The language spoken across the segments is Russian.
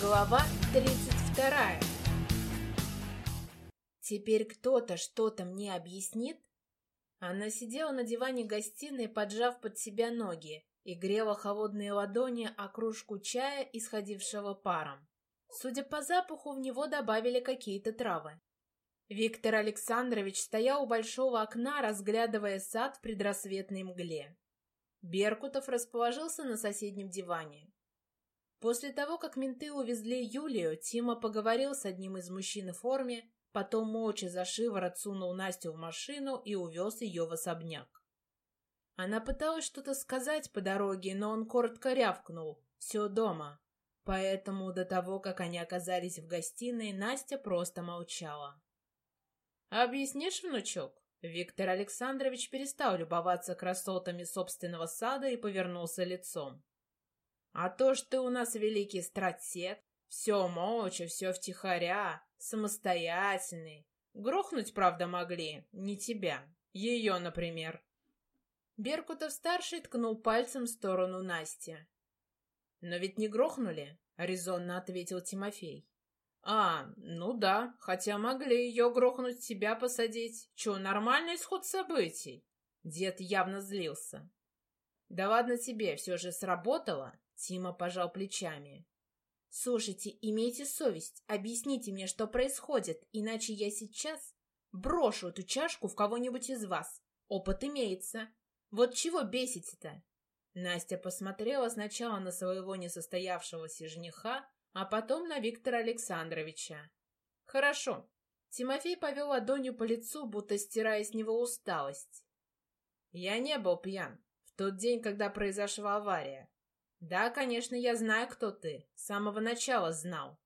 Глава 32. Теперь кто-то что-то мне объяснит? Она сидела на диване гостиной, поджав под себя ноги, и грела холодные ладони о кружку чая, исходившего паром. Судя по запаху, в него добавили какие-то травы. Виктор Александрович стоял у большого окна, разглядывая сад в предрассветной мгле. Беркутов расположился на соседнем диване. После того, как менты увезли Юлию, Тима поговорил с одним из мужчин в форме, потом молча за шиворот сунул Настю в машину и увез ее в особняк. Она пыталась что-то сказать по дороге, но он коротко рявкнул «Все дома». Поэтому до того, как они оказались в гостиной, Настя просто молчала. «Объяснишь, внучок?» Виктор Александрович перестал любоваться красотами собственного сада и повернулся лицом. А то, что ты у нас великий стратег, все молча, все втихаря, самостоятельный. Грохнуть, правда, могли, не тебя, ее, например. Беркутов-старший ткнул пальцем в сторону Насти. «Но ведь не грохнули», — резонно ответил Тимофей. «А, ну да, хотя могли ее грохнуть, себя посадить. Че, нормальный исход событий?» Дед явно злился. «Да ладно тебе, все же сработало. Тима пожал плечами. «Слушайте, имейте совесть, объясните мне, что происходит, иначе я сейчас брошу эту чашку в кого-нибудь из вас. Опыт имеется. Вот чего бесите-то?» Настя посмотрела сначала на своего несостоявшегося жениха, а потом на Виктора Александровича. «Хорошо». Тимофей повел ладонью по лицу, будто стирая с него усталость. «Я не был пьян. В тот день, когда произошла авария. «Да, конечно, я знаю, кто ты. С самого начала знал».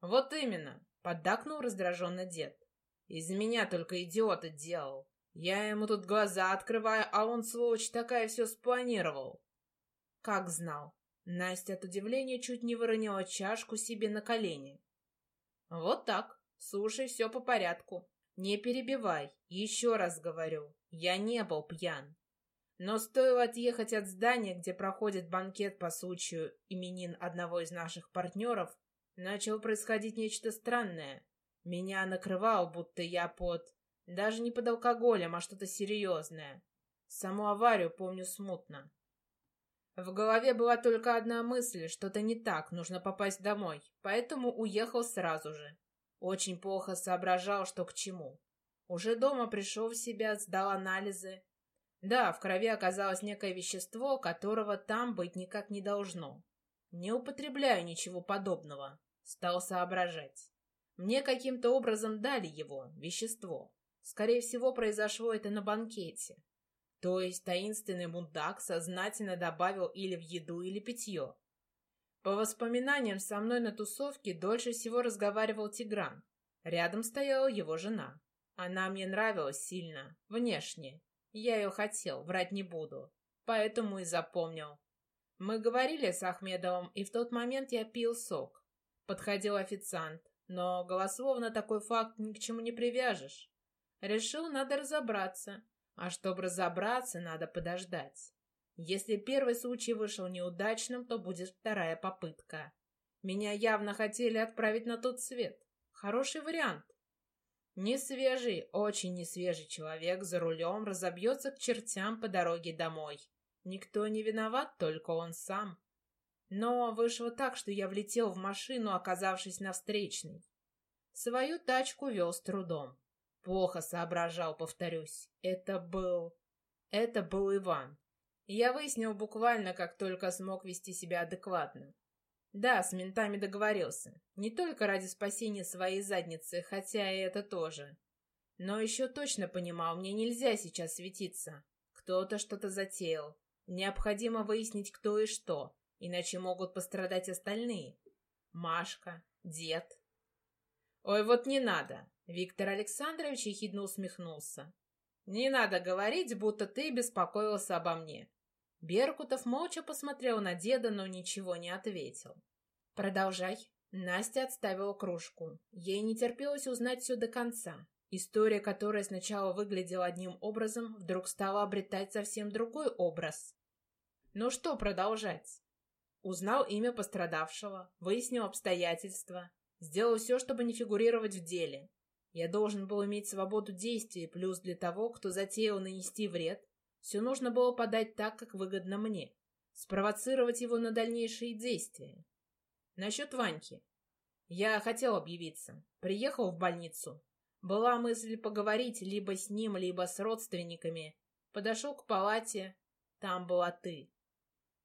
«Вот именно», — поддакнул раздраженно дед. «Из меня только идиота делал. Я ему тут глаза открываю, а он, сволочь такая, все спланировал». «Как знал?» Настя от удивления чуть не выронила чашку себе на колени. «Вот так. Слушай, все по порядку. Не перебивай. Еще раз говорю, я не был пьян. Но стоило отъехать от здания, где проходит банкет по случаю именин одного из наших партнеров, начало происходить нечто странное. Меня накрывал, будто я под... Даже не под алкоголем, а что-то серьезное. Саму аварию помню смутно. В голове была только одна мысль, что-то не так, нужно попасть домой, поэтому уехал сразу же. Очень плохо соображал, что к чему. Уже дома пришел в себя, сдал анализы, да, в крови оказалось некое вещество, которого там быть никак не должно. Не употребляю ничего подобного. Стал соображать. Мне каким-то образом дали его, вещество. Скорее всего, произошло это на банкете. То есть таинственный мудак сознательно добавил или в еду, или питье. По воспоминаниям, со мной на тусовке дольше всего разговаривал Тигран. Рядом стояла его жена. Она мне нравилась сильно, внешне, я ее хотел, врать не буду. Поэтому и запомнил. Мы говорили с Ахмедовым, и в тот момент я пил сок. Подходил официант, но голословно такой факт ни к чему не привяжешь. Решил, надо разобраться. А чтобы разобраться, надо подождать. Если первый случай вышел неудачным, то будет вторая попытка. Меня явно хотели отправить на тот свет. Хороший вариант. Несвежий, очень несвежий человек за рулем разобьется к чертям по дороге домой. Никто не виноват, только он сам. Но вышло так, что я влетел в машину, оказавшись на встречной. Свою тачку вел с трудом. Плохо соображал, повторюсь. Это был... Это был Иван. Я выяснил буквально, как только смог вести себя адекватно. Да, с ментами договорился. Не только ради спасения своей задницы, хотя и это тоже. Но еще точно понимал, мне нельзя сейчас светиться. Кто-то что-то затеял. Необходимо выяснить, кто и что, иначе могут пострадать остальные. Машка, дед. Ой, вот не надо. Виктор Александрович ехидно усмехнулся. Не надо говорить, будто ты беспокоился обо мне. Беркутов молча посмотрел на деда, но ничего не ответил. «Продолжай». Настя отставила кружку. Ей не терпелось узнать все до конца. История, которая сначала выглядела одним образом, вдруг стала обретать совсем другой образ. Ну что продолжать? Узнал имя пострадавшего, выяснил обстоятельства, сделал все, чтобы не фигурировать в деле. Я должен был иметь свободу действий, плюс для того, кто затеял нанести вред, все нужно было подать так, как выгодно мне, спровоцировать его на дальнейшие действия. Насчет Ваньки. Я хотел объявиться, приехал в больницу. Была мысль поговорить либо с ним, либо с родственниками. Подошел к палате, там была ты.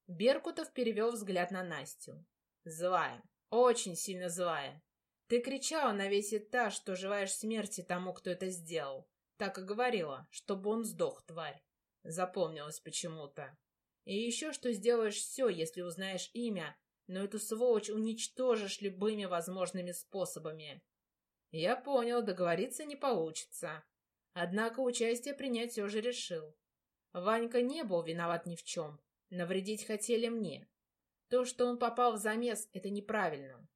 Беркутов перевел взгляд на Настю. Злая, очень сильно злая. Ты кричала на весь этаж, что желаешь смерти тому, кто это сделал. Так и говорила, чтобы он сдох, тварь. Запомнилось почему-то. И еще, что сделаешь все, если узнаешь имя, но эту сволочь уничтожишь любыми возможными способами. Я понял, договориться не получится. Однако участие принять все же решил. Ванька не был виноват ни в чем. Навредить хотели мне. То, что он попал в замес, это неправильно.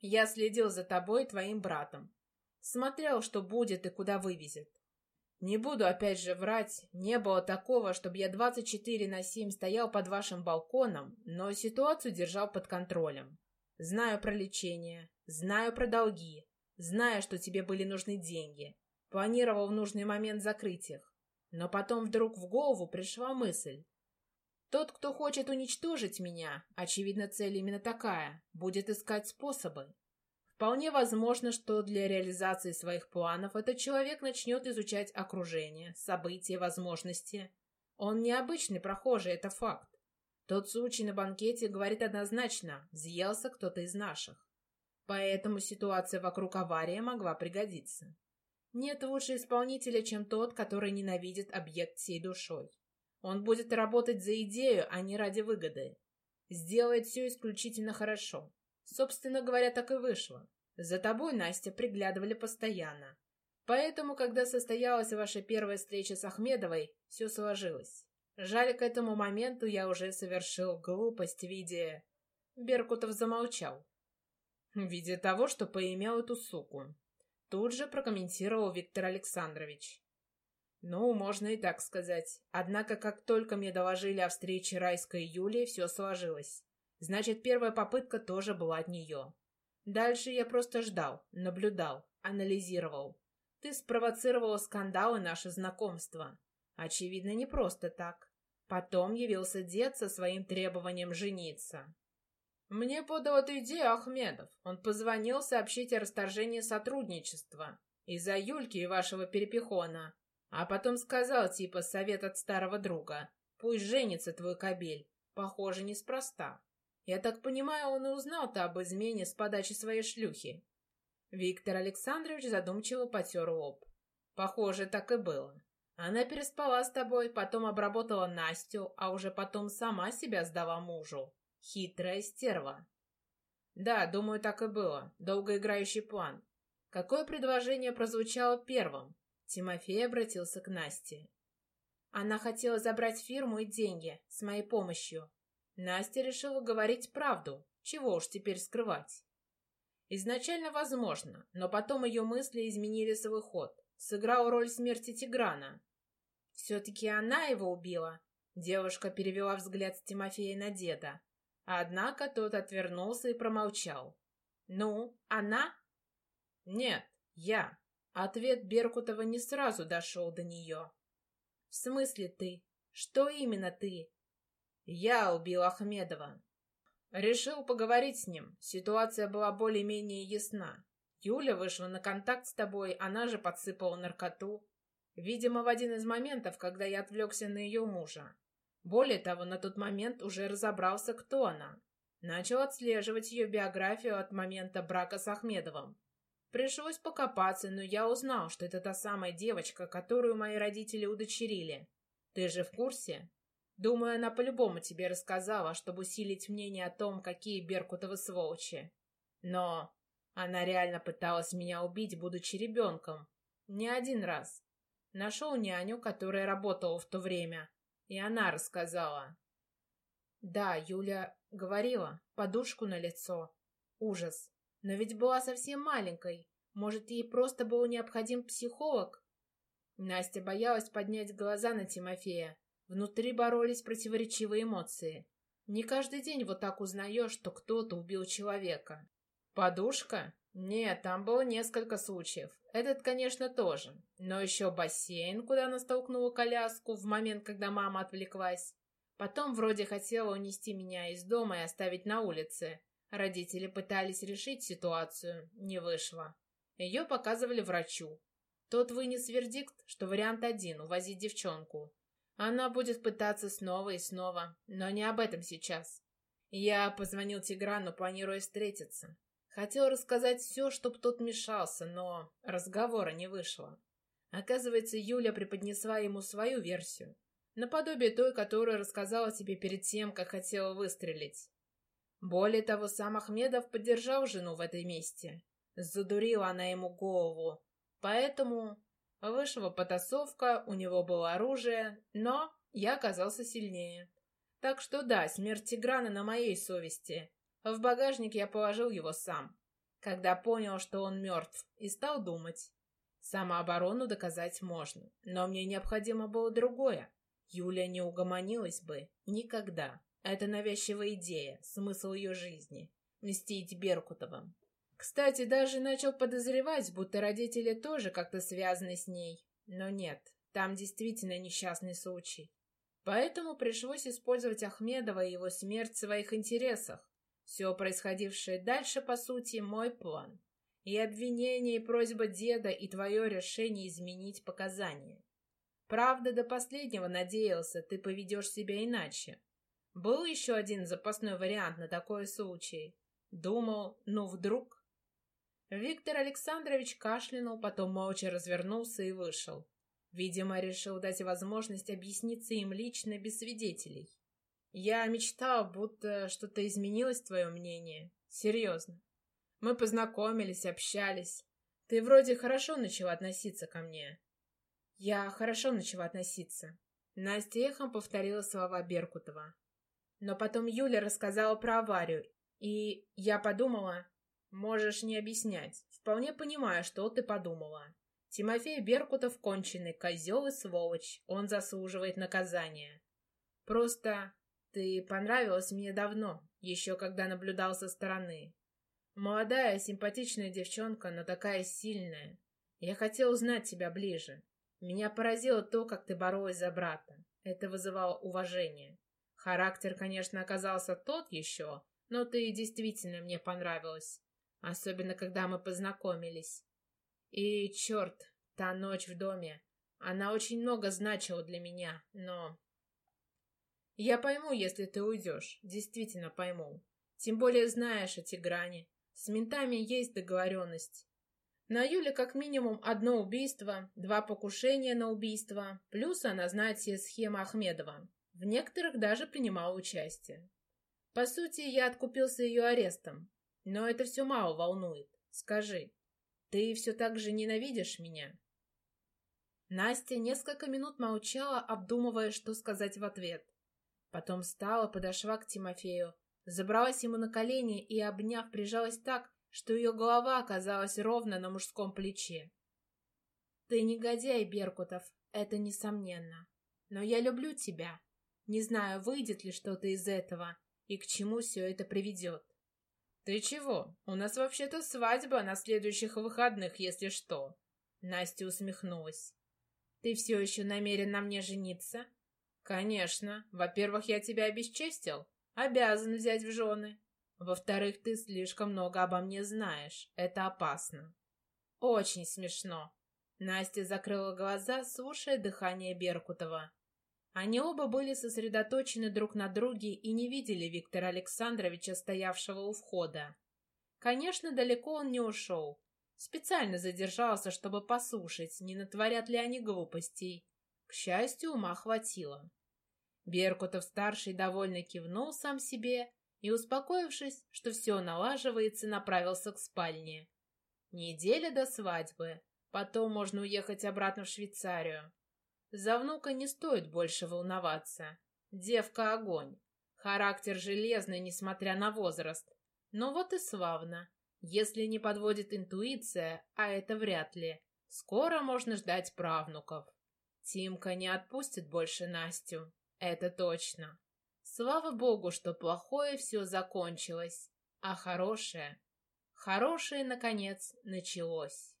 Я следил за тобой и твоим братом. Смотрел, что будет и куда вывезет. Не буду опять же врать, не было такого, чтобы я 24 на 7 стоял под вашим балконом, но ситуацию держал под контролем. Знаю про лечение, знаю про долги, знаю, что тебе были нужны деньги. Планировал в нужный момент закрыть их. Но потом вдруг в голову пришла мысль. Тот, кто хочет уничтожить меня, очевидно, цель именно такая, будет искать способы. Вполне возможно, что для реализации своих планов этот человек начнет изучать окружение, события, возможности. Он необычный прохожий, это факт. Тот случай на банкете говорит однозначно, взъелся кто-то из наших. Поэтому ситуация вокруг аварии могла пригодиться. Нет лучше исполнителя, чем тот, который ненавидит объект всей душой. Он будет работать за идею, а не ради выгоды. Сделает все исключительно хорошо. Собственно говоря, так и вышло. За тобой, Настя, приглядывали постоянно. Поэтому, когда состоялась ваша первая встреча с Ахмедовой, все сложилось. Жаль, к этому моменту я уже совершил глупость в виде... Беркутов замолчал. В виде того, что поимел эту суку. Тут же прокомментировал Виктор Александрович. Ну, можно и так сказать. Однако, как только мне доложили о встрече Райской и Юлии, все сложилось. Значит, первая попытка тоже была от нее. Дальше я просто ждал, наблюдал, анализировал. Ты спровоцировала скандал и наше знакомство. Очевидно, не просто так. Потом явился дед со своим требованием жениться. Мне подал эту идею Ахмедов. Он позвонил сообщить о расторжении сотрудничества. Из-за Юльки и вашего перепихона. А потом сказал, типа, совет от старого друга. Пусть женится твой кобель. Похоже, неспроста. Я так понимаю, он и узнал-то об измене с подачи своей шлюхи. Виктор Александрович задумчиво потер лоб. Похоже, так и было. Она переспала с тобой, потом обработала Настю, а уже потом сама себя сдала мужу. Хитрая стерва. Да, думаю, так и было. Долгоиграющий план. Какое предложение прозвучало первым? Тимофей обратился к Насте. Она хотела забрать фирму и деньги с моей помощью. Настя решила говорить правду. Чего уж теперь скрывать. Изначально возможно, но потом ее мысли изменили свой ход. Сыграл роль смерти Тиграна. Все-таки она его убила. Девушка перевела взгляд с Тимофея на деда. Однако тот отвернулся и промолчал. «Ну, она?» «Нет, я», Ответ Беркутова не сразу дошел до нее. «В смысле ты? Что именно ты?» «Я убил Ахмедова». Решил поговорить с ним. Ситуация была более-менее ясна. Юля вышла на контакт с тобой, она же подсыпала наркоту. Видимо, в один из моментов, когда я отвлекся на ее мужа. Более того, на тот момент уже разобрался, кто она. Начал отслеживать ее биографию от момента брака с Ахмедовым. Пришлось покопаться, но я узнал, что это та самая девочка, которую мои родители удочерили. Ты же в курсе? Думаю, она по-любому тебе рассказала, чтобы усилить мнение о том, какие Беркутовы сволочи. Но она реально пыталась меня убить, будучи ребенком. Не один раз. Нашел няню, которая работала в то время, и она рассказала. Да, Юля говорила, подушку на лицо. Ужас. Но ведь была совсем маленькой. Может, ей просто был необходим психолог? Настя боялась поднять глаза на Тимофея. Внутри боролись противоречивые эмоции. Не каждый день вот так узнаешь, что кто-то убил человека. Подушка? Нет, там было несколько случаев. Этот, конечно, тоже. Но еще бассейн, куда она столкнула коляску в момент, когда мама отвлеклась. Потом вроде хотела унести меня из дома и оставить на улице. Родители пытались решить ситуацию, не вышло. Ее показывали врачу. Тот вынес вердикт, что вариант один — увозить девчонку. Она будет пытаться снова и снова, но не об этом сейчас. Я позвонил Тиграну, планируя встретиться. Хотел рассказать все, чтоб тот мешался, но разговора не вышло. Оказывается, Юля преподнесла ему свою версию, наподобие той, которую рассказала тебе перед тем, как хотела выстрелить. Более того, сам Ахмедов поддержал жену в этой месте. Задурила она ему голову. Поэтому вышла потасовка, у него было оружие, но я оказался сильнее. Так что да, смерть Тиграна на моей совести. В багажник я положил его сам, когда понял, что он мертв, и стал думать. Самооборону доказать можно, но мне необходимо было другое. Юля не угомонилась бы никогда. Это навязчивая идея, смысл ее жизни. Мстить Беркутовым. Кстати, даже начал подозревать, будто родители тоже как-то связаны с ней. Но нет, там действительно несчастный случай. Поэтому пришлось использовать Ахмедова и его смерть в своих интересах. Все происходившее дальше, по сути, мой план. И обвинение, и просьба деда, и твое решение изменить показания. Правда, до последнего надеялся, ты поведешь себя иначе. Был еще один запасной вариант на такой случай. Думал, ну вдруг... Виктор Александрович кашлянул, потом молча развернулся и вышел. Видимо, решил дать возможность объясниться им лично без свидетелей. Я мечтал, будто что-то изменилось твое мнение. Серьезно. Мы познакомились, общались. Ты вроде хорошо начала относиться ко мне. Я хорошо начала относиться. Настя эхом повторила слова Беркутова. Но потом Юля рассказала про аварию, и я подумала... Можешь не объяснять. Вполне понимаю, что ты подумала. Тимофей Беркутов конченый козел и сволочь. Он заслуживает наказания. Просто ты понравилась мне давно, еще когда наблюдал со стороны. Молодая, симпатичная девчонка, но такая сильная. Я хотел узнать тебя ближе. Меня поразило то, как ты боролась за брата. Это вызывало уважение. Характер, конечно, оказался тот еще, но ты действительно мне понравилась. Особенно, когда мы познакомились. И, черт, та ночь в доме. Она очень много значила для меня, но я пойму, если ты уйдешь. Действительно пойму. Тем более знаешь о Тигране. С ментами есть договоренность. На Юле как минимум одно убийство, два покушения на убийство, плюс она знает все схемы Ахмедова. В некоторых даже принимала участие. По сути, я откупился ее арестом. Но это все мало волнует. Скажи, ты все так же ненавидишь меня?» Настя несколько минут молчала, обдумывая, что сказать в ответ. Потом встала, подошла к Тимофею, забралась ему на колени и, обняв, прижалась так, что ее голова оказалась ровно на мужском плече. «Ты негодяй, Беркутов, это несомненно. Но я люблю тебя. Не знаю, выйдет ли что-то из этого и к чему все это приведет». «Ты чего? У нас вообще-то свадьба на следующих выходных, если что». Настя усмехнулась. «Ты все еще намерен на мне жениться?» «Конечно. Во-первых, я тебя обесчестил. Обязан взять в жены. Во-вторых, ты слишком много обо мне знаешь. Это опасно». «Очень смешно». Настя закрыла глаза, слушая дыхание Беркутова. Они оба были сосредоточены друг на друге и не видели Виктора Александровича, стоявшего у входа. Конечно, далеко он не ушел. Специально задержался, чтобы послушать, не натворят ли они глупостей. К счастью, ума хватило. Беркутов-старший довольно кивнул сам себе и, успокоившись, что все налаживается, направился к спальне. Неделя до свадьбы, потом можно уехать обратно в Швейцарию. За внука не стоит больше волноваться. Девка — огонь. Характер железный, несмотря на возраст. Но вот и славно. Если не подводит интуиция, а это вряд ли, скоро можно ждать правнуков. Тимка не отпустит больше Настю. Это точно. Слава богу, что плохое все закончилось, а хорошее... Хорошее, наконец, началось.